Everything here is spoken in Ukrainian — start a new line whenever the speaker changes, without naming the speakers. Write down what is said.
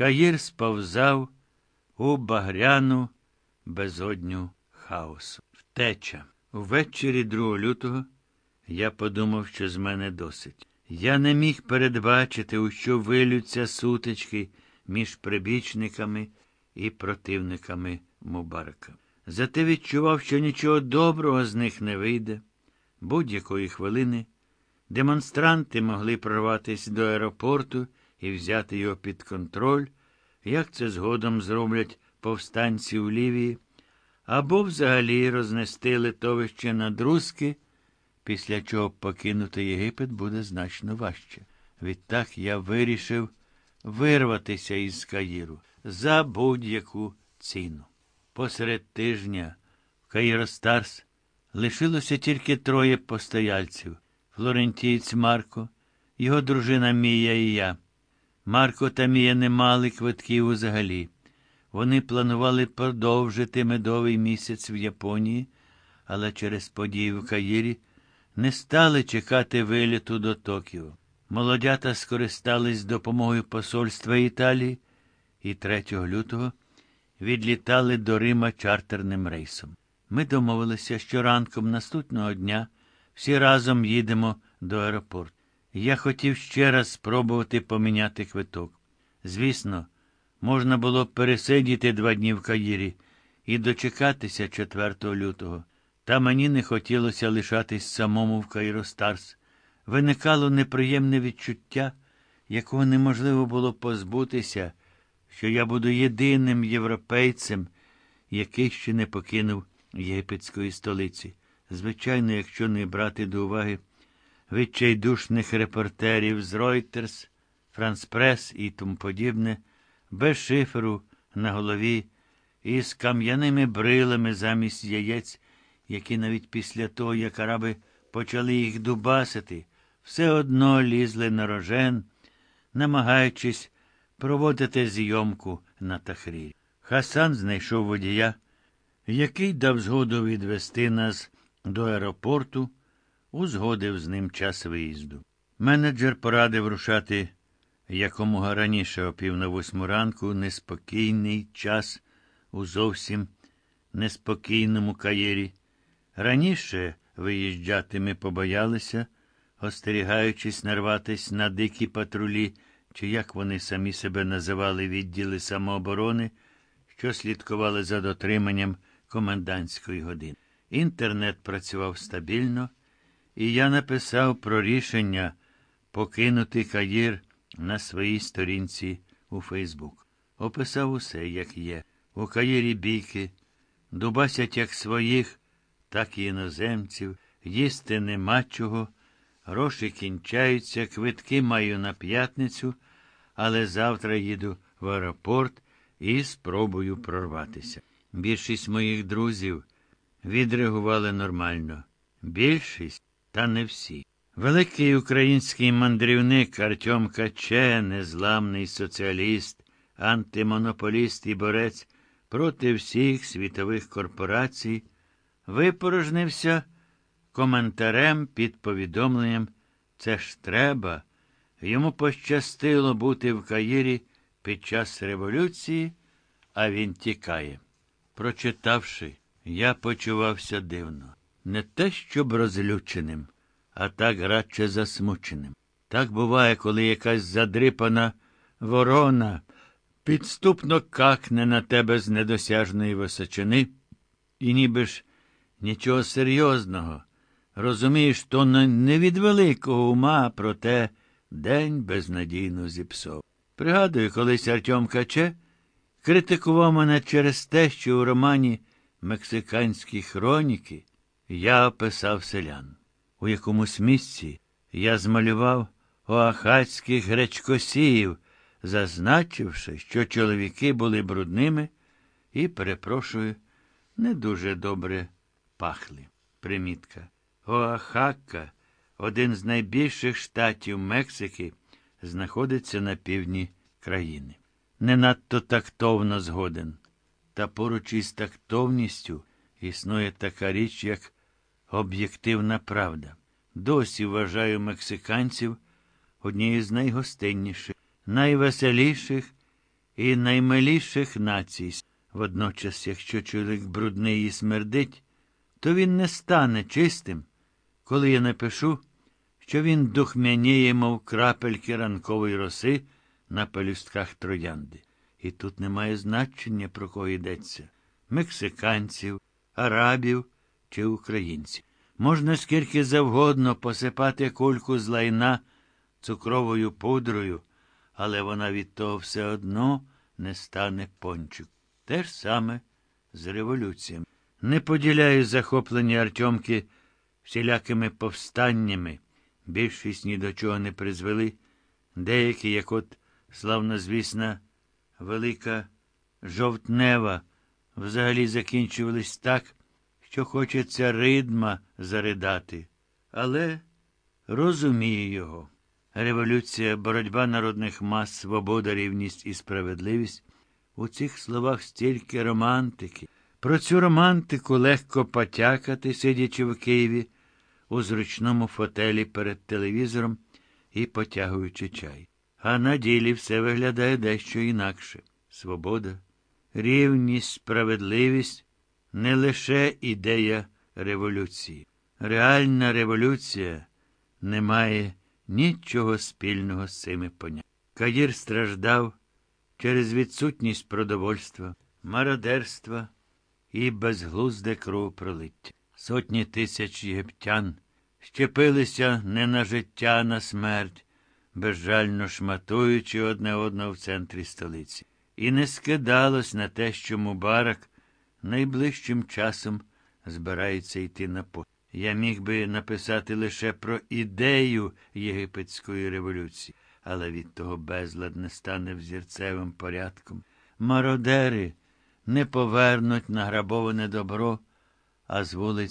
Каїр сповзав у багряну безодню хаосу. Втеча. Ввечері 2 лютого я подумав, що з мене досить. Я не міг передбачити, у що вилються сутички між прибічниками і противниками Мубарака. Зате відчував, що нічого доброго з них не вийде. Будь-якої хвилини демонстранти могли прорватись до аеропорту і взяти його під контроль, як це згодом зроблять повстанці у Лівії, або взагалі рознести литовище на друзки, після чого покинути Єгипет буде значно важче. Відтак я вирішив вирватися із Каїру за будь-яку ціну. Посеред тижня в Каїростарс лишилося тільки троє постояльців флорентієць Марко, його дружина Мія і я. Марко та Мія не мали квитків взагалі. Вони планували продовжити медовий місяць в Японії, але через події в Каїрі не стали чекати виліту до Токіо. Молодята скористались допомогою посольства Італії і 3 лютого відлітали до Рима чартерним рейсом. Ми домовилися, що ранком наступного дня всі разом їдемо до аеропорту. Я хотів ще раз спробувати поміняти квиток. Звісно, можна було пересидіти два дні в Каїрі і дочекатися 4 лютого. Та мені не хотілося лишатись самому в Каїростарс. Виникало неприємне відчуття, якого неможливо було позбутися, що я буду єдиним європейцем, який ще не покинув єгипетської столиці. Звичайно, якщо не брати до уваги відчайдушних репортерів з Reuters, Press і тому подібне, без шиферу на голові і з кам'яними брилами замість яєць, які навіть після того, як араби почали їх дубасити, все одно лізли на рожен, намагаючись проводити зйомку на Тахрірі. Хасан знайшов водія, який дав згоду відвести нас до аеропорту, узгодив з ним час виїзду. Менеджер порадив рушати якомога раніше о пів на восьму ранку неспокійний час у зовсім неспокійному каєрі. Раніше виїжджати ми побоялися, остерігаючись нарватись на дикі патрулі, чи як вони самі себе називали відділи самооборони, що слідкували за дотриманням комендантської години. Інтернет працював стабільно, і я написав про рішення покинути Каїр на своїй сторінці у Фейсбук. Описав усе, як є. У Каїрі бійки, дубасять як своїх, так і іноземців, їсти нема чого, гроші кінчаються, квитки маю на п'ятницю, але завтра їду в аеропорт і спробую прорватися. Більшість моїх друзів відреагували нормально. Більшість, та не всі. Великий український мандрівник Артем Каче, незламний соціаліст, антимонополіст і борець проти всіх світових корпорацій, випорожнився коментарем під повідомленням Це ж треба. Йому пощастило бути в Каїрі під час революції, а він тікає. Прочитавши, я почувався дивно. Не те, щоб розлюченим, а так радше засмученим. Так буває, коли якась задрипана ворона підступно какне на тебе з недосяжної височини, і ніби ж нічого серйозного. Розумієш, то не від великого ума, проте день безнадійно зіпсов. Пригадую, колись Артем Каче критикував мене через те, що у романі Мексиканські хроніки я описав селян. У якомусь місці я змалював оахатських гречкосіїв, зазначивши, що чоловіки були брудними і, перепрошую, не дуже добре пахли. Примітка. Оахака, один з найбільших штатів Мексики, знаходиться на півдні країни. Не надто тактовно згоден. Та поруч із тактовністю існує така річ, як об'єктивна правда. Досі вважаю мексиканців однією з найгостинніших, найвеселіших і наймиліших націй. Водночас, якщо чоловік брудний і смердить, то він не стане чистим, коли я напишу, що він духмяніє, мов крапельки ранкової роси на пелюстках троянди. І тут немає значення, про кого йдеться мексиканців, арабів чи українців. Можна скільки завгодно посипати кульку з лайна цукровою пудрою, але вона від того все одно не стане пончик. Те ж саме з революціями. Не поділяю захоплення Артемки всілякими повстаннями. Більшість ні до чого не призвели. Деякі, як от славнозвісна велика жовтнева, взагалі закінчувались так, що хочеться ридма заридати. Але розумію його. Революція, боротьба народних мас, свобода, рівність і справедливість. У цих словах стільки романтики. Про цю романтику легко потякати, сидячи в Києві, у зручному фотелі перед телевізором і потягуючи чай. А на ділі все виглядає дещо інакше. Свобода, рівність, справедливість не лише ідея революції. Реальна революція не має нічого спільного з цими поняттями. Каїр страждав через відсутність продовольства, мародерства і безглузде кровопролиття. Сотні тисяч єгиптян щепилися не на життя, а на смерть, безжально шматуючи одне одного в центрі столиці. І не скидалось на те, що Мубарак найближчим часом збирається йти на по. Я міг би написати лише про ідею єгипетської революції, але від того безлад не стане взірцевим порядком. Мародери не повернуть награбоване добро, а з вулиць